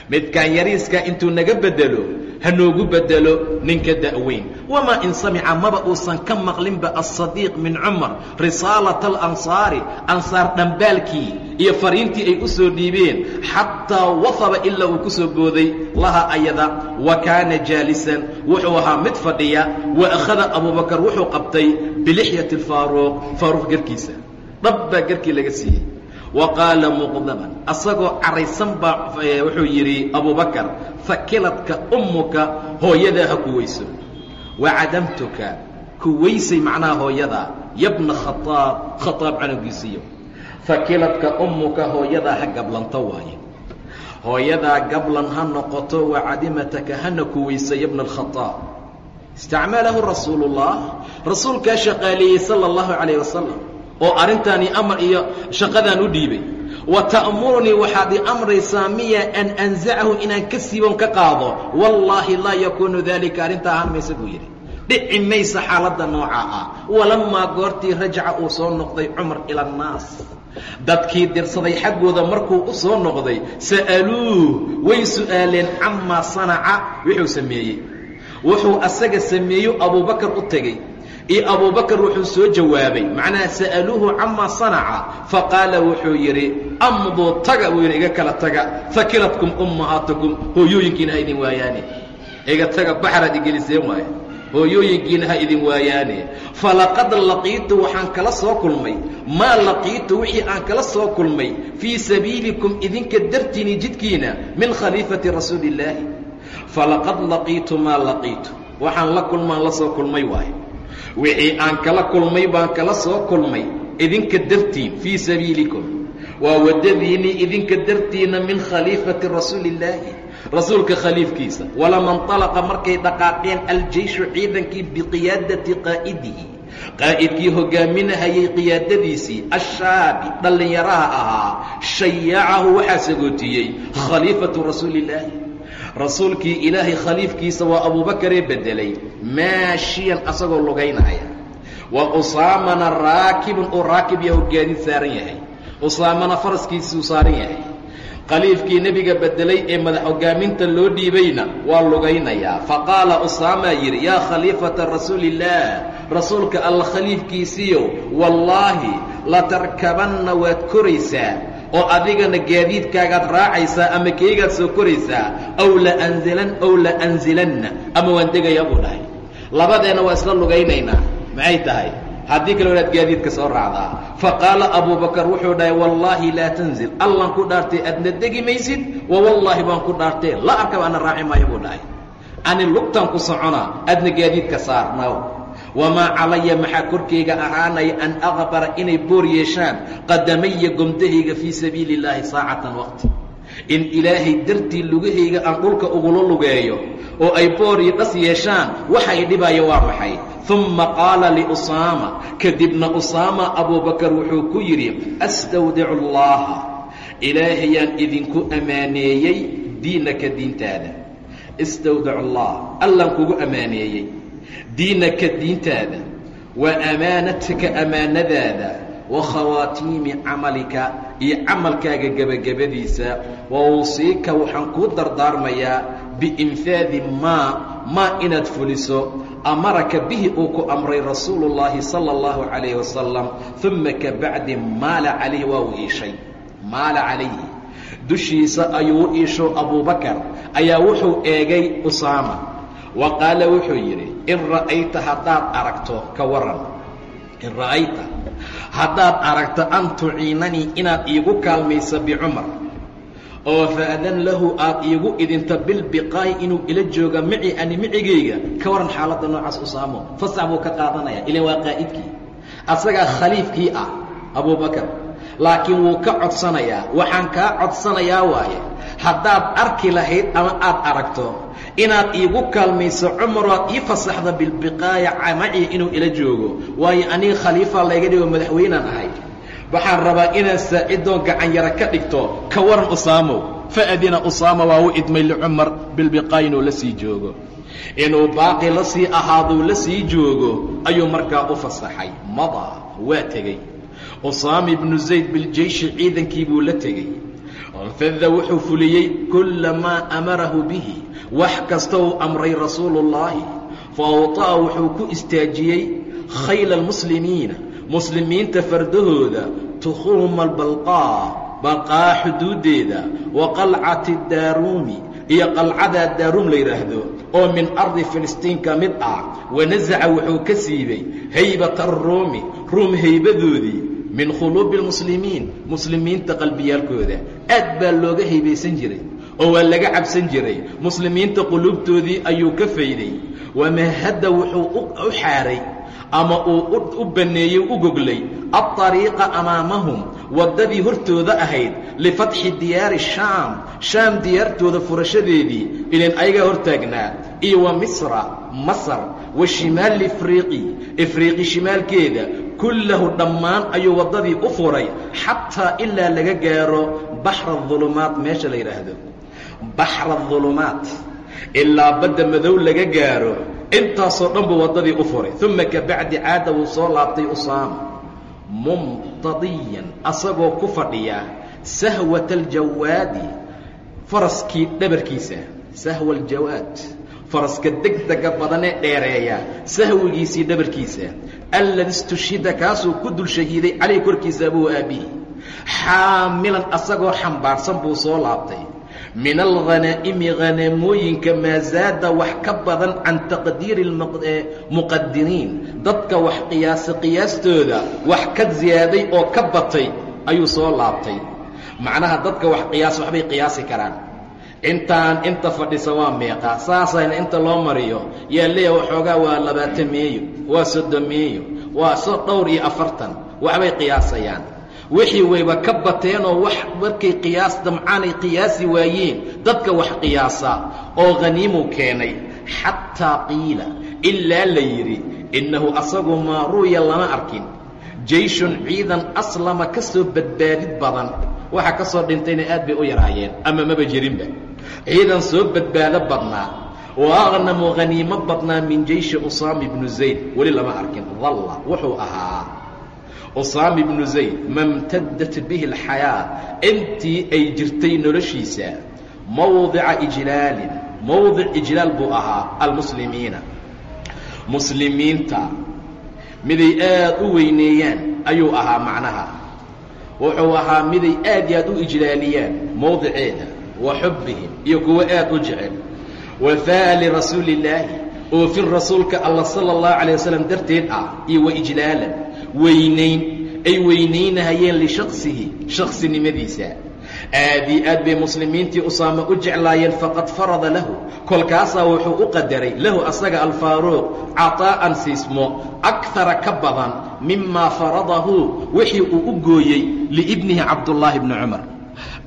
midkaan yariiska intuu naga bedelo hanoogu bedelo ninka da'weyn. Wamaa in samica maba uusan ka maqlinba asadiiq min cumar risaalata alansaari ansaar dhambaalkii iyo fariintii ay u soo dhiibeen. Xataa wafaba ilaa uu ku soo booday laha ayada wa kaana jaalisan wuxuu ahaa mid fadhiya wa akhada abubakar wuxuu qabtay bilixyati faaruuq faaruuq garkiisa. Dhab baa garkii laga siiyey qaala muqdaman asagoo caraysan baa wuxuu yidhi abubakar fakiladka ummuka hooyadaa ha kuweyso wacadamtuka kuwaysay macnaha hooyadaa yabna khaaab khaaab canugiisiyo fakiladka ummuka hooyadaa ha gablanto waaye. Hooyadaa gablan ha noqoto wacadimataka hana kuweysa yabna alkhaaab istacmalahu rasuulu ullah rasuulkaa shaqaaleeyey sala allahu calayh wasalam oo arrintaani amar iyo shaqadaan u dhiibay. Wa ta'murunii waxaad i amraysaa miya an anzacahu inaan ka siibon ka qaado. Wallaahi laa yakuunu daalika arrintaa ahaan maysa buu yidhi. Dhici maysa xaaladda noocaa ah. Walamaa goortii rajaca uu soo noqday cumar ila annaas. Dadkii dirsaday xaggooda markuu u soo noqday sa'aluuh way su'aaleen camaa sanaca wuxuu sameeyey. Wuxuu asaga sameeyo abubakar u tegey iyo abubakar wuxuu soo jawaabay macnaha sa'aluuhu camaa sanaca. Faqaala wuxuu yidhi amduu taga buu yidhi iga kala taga. Fakiladkum ummahaatukum hooyooyinkiina ha idin waayaane. Iga taga baxraad igeliseen waaye. Hooyooyinkiina ha idin waayaane. Falaqad laqiitu waxaan kala soo kulmay. Maa laqiitu wixii aan kala soo kulmay. Fii sabiilikum idinka dartiini jidkiina min khaliifati rasuuli illaahi falaqad laqiitu maa laqiitu. Waxaan la kulmaan la soo kulmay waaye wixii aan kala kulmay baan kala soo kulmay. Idinka dartiin fii sabiilikum. Waa waddadiinnii idinka dartiina min khaliifati rasuuli illaahi rasuulka khaliifkiisa. Walama nطalaqa markay dhaqaaqeen aljeyshu ciidankii biqiyaadati qaa'idihi. Qaa'idkii hogaaminahayay qiyaadadiisii. Ashaabi dhallinyaraha ahaa. Shayacahu waxaa sagootiyey khaliifatu rasuuli illaahi rasuulkii ilaahay khaliifkiisa waa abuubakaree beddelay maashiyan asagoo lugaynaya. Wa usaamana raakibun uu raakib yaho gaadiid saaran yahay. Usaamana faraskiisuu saaran yahay. Khaliifkii nebiga beddelay ee madax hogaaminta loo dhiibayna waa lugaynayaa faqaala usaamaa yidhi yaa khaliifata rasuuliillaah rasuulka alla khaliifkiisiiyo wallaahi latarkabanna waad koraysaa oo adigana gaadiidkaagaad raacaysaa ama keygaad soo koraysaa aw laanzilan aw laanzilanna ama waan degayaa buu dhahay. Labadeenna waa isla lugaynaynaa maxay tahay? Haddii kale wanaad gaadiidka soo raacdaa. Faqaala abubakar wuxuu dhahay wallaahi laa tanzil. Allan ku dhaartay aadna degi maysid wa wallaahi baan ku dhaartee. La arkaba ana raaci maayo buu dhahay. Ani lugtaan ku soconaa aadna gaadiidka saarnaw wamaa calaya maxaa korkayga ahaanaya an aqbara inay boor yeeshaan qadamaya gomdahayga fii sabiili اllaahi saacatan waqti in ilaahay dartii lugahayga aan dhulka ugula lugeeyo oo ay boor iyo dhas yeeshaan waxa i dhibaya waa maxay uma qaala liusaama kadibna usaama abubakar wuxuu ku yidhi astawdicu allaha ilaahayaan idinku ammaaneeyey diinaka diintaada istawdicu allah allaan kugu ammaaneeyey diinaka diintaada wa amaanataka ammaanadaada wa khawaatiimi camalika iyo camalkaaga gebagabadiisa wa uusiika waxaan kuu dardaarmayaa biinfaadi maa maa inaad fuliso amaraka bihi uu ku amray rasuulu اllaahi salى اllahu calayh wasalam uma ka bacdi maala calayhi waa uu iishay maala calayhi dushiisa ayuu u iisho abubakar ayaa wuxuu eegay usaama wa qaala wuxuu yidhi in ra'ayta haddaad aragto ka waran in ra'ayta haddaad aragto an tuciinanii inaad iigu kaalmayso bicumar oo fa'dan lahu aad iigu idinto bilbiqaa'i inuu ila jooga mici ani micigayga ka waran xaaladda noocaas usaamo fasax buu ka qaadanaya ilan waa qaa'idkii. Asagaa khaliifkii ah abubakar laakiin wuu ka codsanayaa. Waxaan kaa codsanayaa waaye haddaad arki lahayd ama aad aragto inaad iigu kaalmayso cumaroad ii fasaxda bilbiqaaya maci inuu ila joogo. Waayo aniga khaliifa layga dhigo madaxweynaan ahay. Waxaan rabaa inaad saacidoo gacanyaro ka dhigto ka waran usaamow fa'adina usaama waa u idmay licumar bilbiqaayi inuu la sii joogo. Inuu baaqi la sii ahaaduu la sii joogo ayuu markaa u fasaxay madaa waa tegey. Usaama ibnu zayd biljeyshi ciidankii buu la tegey. Fada wuxuu fuliyey kulla maa amarahu bihi wax kasta uu amray rasuuluullaahi fa awطa'a wuxuu ku istaajiyey khayla almuslimiina muslimiinta fardahooda tukhuuma albalqaa balqaa xuduuddeeda wa qalcati daaruumi iyo qalcadaa daaruum la yidhaahdo oo min ardi filistiin ka mid ah wanasaca wuxuu ka siibay haybata aruumi ruum haybadoodii min khuluubi almuslimiin muslimiinta qalbiyaalkooda. Aad baa looga haybaysan jiray oo waa laga cabsan jiray. Muslimiinta quluubtoodii ayuu ka fayday. Wamahadda wuxuu u xaaray ama uu u banneeyey u goglay. Alطariiqa amaamahum waddadii hortooda ahayd lifatxi diyaari shaam. Shaam diyaartooda furashadeedii ilan ayagaa hortaagnaa iyo wa misra masar wa shimaali ifriiqi. Ifriiqi shimaalkeeda kullahu dhammaan ayuu waddadii u furay xataa ilaa laga gaaro baxra adulumaat meesha la yidhaahdo baxra adulumaat. Ilaa badda madow laga gaaro intaasoo dhan buu waddadii u furay. Uma kabacdi caada wuu soo laabtay usaama. Mumtadiyan asagoo ku fadhiya sahwata aljawaadi faraskii dhabarkiisa. Sahwa aljawaad faraska degdega badanee dheereeya sahwigiisii dhabarkiisa. Alladi istushhida kaasuu ku dul shahiiday calayh korkiisa abuu aabihi xaamilan asagoo xambaarsan buu soo laabtay min alghanaa'imi hanamooyinka maa zaada wax ka badan can taqdiiri muqadiriin dadka wax qiyaasa qiyaastooda wax ka ziyaaday oo ka batay ayuu soo laabtay. Macnaha dadka wax qiyaas waxbay qiyaasi karaan. Intaan inta fadhisa waa meeqa saasayna inta loo mariyo yaa leeyaha waxoogaa waa labaatan meeyo waa soddon meeyo waa so dhowr iyo afartan waxbay qiyaasayaan wixii wayba ka bateenoo wax markay qiyaas damcaanay qiyaasi waayeen dadka wax qiyaasa oo khaniimuu keenay. Xataa qiila ilaa la yidhi innahu asagu maa ru'ya lama arkin. Jayshun ciidan aslama ka soo badbaadid badan. Waxa ka soo dhintayna aad bay u yaraayeen ama maba jirinba. Ciidan soo badbaado badnaa. Wa aqnamu khaniimo badnaa min jayshi usaama ibnu zayd. Weli lama arkin. Dalla wuxuu ahaa usaama ibnu zayd mamtadat bihi alxayaa intii ay jirtay noloshiisa mawdica ijlaalin mowdic ijlaal buu ahaa almuslimiina. Muslimiinta miday aad u weyneeyaan ayuu ahaa macnaha. Wuxuu ahaa miday aad iyo aad u ijlaaliyaan mowdiceeda wa xubbihim iyo kuwo aad u jecel. Wafaa'a lirasuuli illaahi oofin rasuulka alla sala allahu calayh wasalam darteed ah iyo wa ijlaalan weynayn ay weynaynahayeen lishaksihi shaksinimadiisa aad io aad bay muslimiintii usaama u jeclaayeen faqad farada lahu. Kolkaasaa wuxuu u qadaray lahu asaga alfaaruuq cataa'an siismo akara ka badan mimaa faradahu wixii uu u gooyey liibnihi cabdullaahi bni cumar.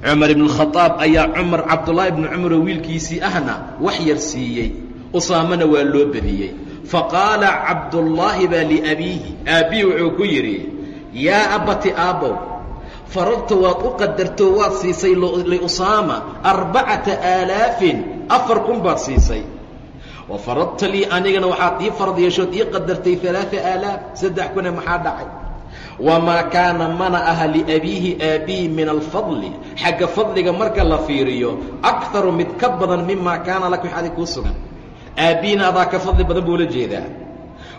Cumar ibn khadaab ayaa cumar cabdullaahi bni cumaroo wiilkiisii ahna wax yar siiyey. Usaamana waa loo badiyey faqaala cabdullaahi baa liabiihi. Aabbihi wuxuu ku yidhi yaa abbati aabbow faradta waad u qadarto waad siisay liusaama arbacata aalaafin afar kun baad siisay. Wa faradta lii anigana waxaad ii farad yeeshood ii qadartay alaaa aalaaf saddex kune maxaa dhacay? Wamaa kaana mana aha liabiihi aabbihi min alfadli. Xagga fadliga marka la fiiriyo akaru mid ka badan mimaa kaana lak wax adig kuu sugan aabbihiina adaa ka fadli badan buu la jeedaa.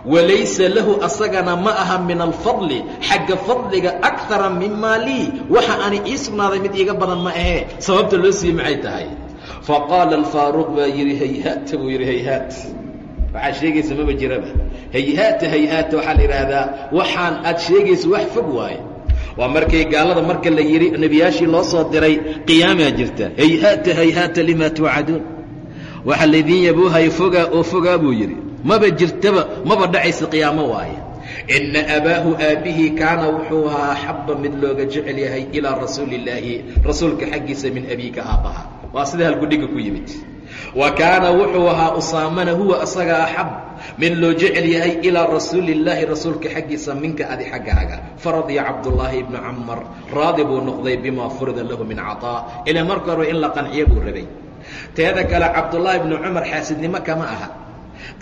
walaysa lahu asagana ma aha min alfadli xagga fadliga akara mimaa lii. Waxa ani ii sugnaaday mid iiga badan ma ahee. Sababta loo siiyey maxay tahay? Faqaala alfaaruuq baa yidhi hayhaata buu yidhi hayhaat waxaa sheegaysa maba jiraba hayhaata hayhaata waxaa la yidhaahdaa. Waxaan aad sheegaysa wax fog waaye. Waa markay gaalada marka la yidhi nebiyaashii loo soo diray qiyaamaa jirta. Hayhaata hayhaata lima tuucaduun waxaa laydiin yabuuhay fogaa oo fogaa buu yidhi. Maba jirtaba maba dhacaysa qiyaamo waaye. Inna abaahu aabbihii kaana wuxuu ahaa axabba mid looga jecel yahay ilaa rasuuli illaahi rasuulka xaggiisa min abiika aabbaha waa sida halgudhiga ku yimid. Wa kaana wuxuu ahaa usaamana huwa asaga axab mid loo jecel yahay ilaa rasuuli illaahi rasuulka xaggiisa minka adi xaggaaga. Faradiya cabdullaahi ibnu camar raadi buu noqday bimaa furida lahu min caطaa ilaa marka hore in la qanciyo buu rabay teeda kale cabdullaahi ibnu cumar xaasidnimo kama aha.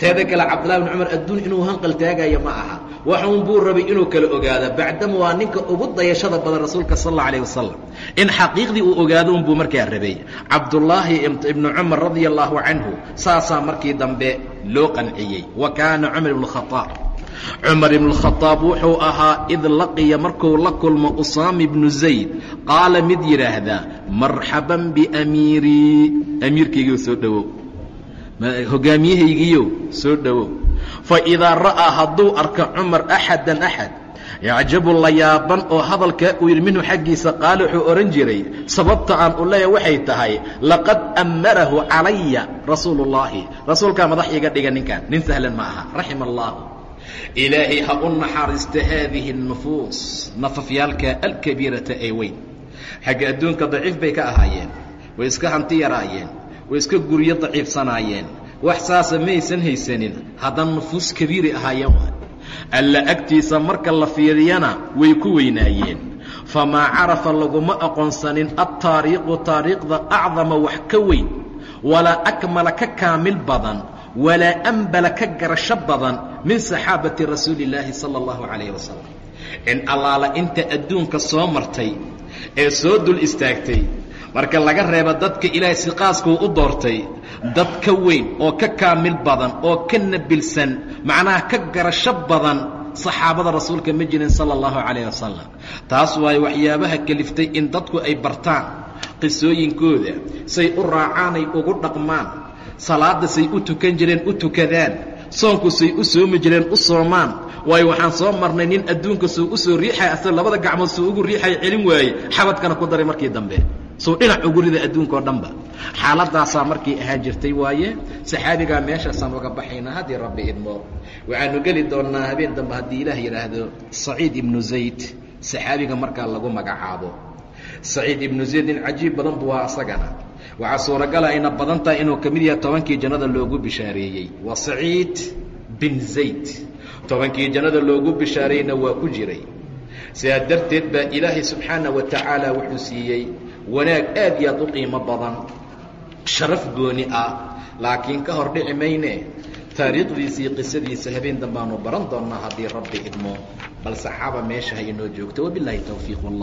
Teeda kale cabdullahi bn cumar adduun inuu hanqal taagayo ma aha. Waxuun buu rabay inuu kala ogaado bacdama waa ninka ugu dayashada badan rasuulka sal alla alah wasalam in xaqiiqdii uu ogaado unbuu markaa rabay. Cabdullaahi ibnu cumar radia allaahu canhu saasaa markii dambe loo qanciyey. Wa kaana cumar ibnu khaaab cumar ibnu khadaab wuxuu ahaa id laqiya markuu la kulmo usaama ibnu zayd. Qaala mid yidhaahdaa marxaban biamiirii amiirkaygiiu soo dhowow hogaamiyahaygiiyow soo dhowow faidaa ra'aa hadduu arko cumar axadan axad yacjabu la yaaban oo hadalkaa uu yidhi minhu xaggiisa qaala wuxuu odhan jiray sababta aan u leeya waxay tahay laqad ammarahu calaya rasuulu ullaahi rasuulkaa madax iga dhiga ninkan nin sahlan ma aha raxima allaahu ilaahay ha u naxariista haadihi اnufuus nafafyaalka alkabiirata ee weyn. Xagga adduunka daciif bay ka ahaayeen way iska hanti yaraayeen way iska guryo daciifsanaayeen. Wax saasa maysan haysanin haddana nufuus kabiiray ahaayeen alla agtiisa marka la fiiriyana way ku weynaayeen. Famaa carafa laguma aqoonsanin altaariiqu taariikhda acdama wax ka weyn walaa akmala ka kaamil badan walaa ambala ka garasho badan min saxaabati rasuuli illaahi sala allahu calayh wasalam in allaala inta adduunka soo martay ee soo dul istaagtay marka laga reebo dadka ilaahay siqaaskuu u doortay dad ka weyn oo ka kaamil badan oo ka nabilsan macnaha ka garasho badan saxaabada rasuulka ma jirin sala allahu calayh wasalam taas waaye waxyaabaha keliftay in dadku ay bartaan qisooyinkooda say u raacaan ay ugu dhaqmaan salaadda say u tukan jireen u tukadaan. Soonku say u soomi jireen u soomaan. Waayo waxaan soo marnay nin adduunka suu u soo riixaya asagoo labada gacmood suu ugu riixaya celin waaye xabadkana ku daray markii dambe. Suu dhinac ugu rida adduunka oo dhanba. Xaaladaasaa markii ahaan jirtay waaye saxaabigaa meeshaasaan uga baxaynaa haddii rabbi idmo. Waxaanu geli doonnaa habeen dambe haddii ilaah yidhaahdo saciid ibnu zayd. Saxaabiga markaa lagu magacaabo. Saciid ibnu zayd nin cajiib badan buu waa asagana waxaa suuragala ayna badan tahay inuu ka mid yahay tobankii jannada loogu bishaareeyey. Waa saciid bin zayd. Tobankii jannada loogu bishaareeyeyna waa ku jiray. Sidaa darteed baa ilaahay subxaana wa tacaala wuxuu siiyey wanaag aad iyo aad u qiimo badan. Sharaf gooni ah. Laakiin ka hor dhici mayne. Taariikhdiisa iyo qisadiisa habeen dambaanu baran doonnaa haddii rabbi idmo bal saxaaba meesha ha inoo joogto. Wabilaahi towfiiq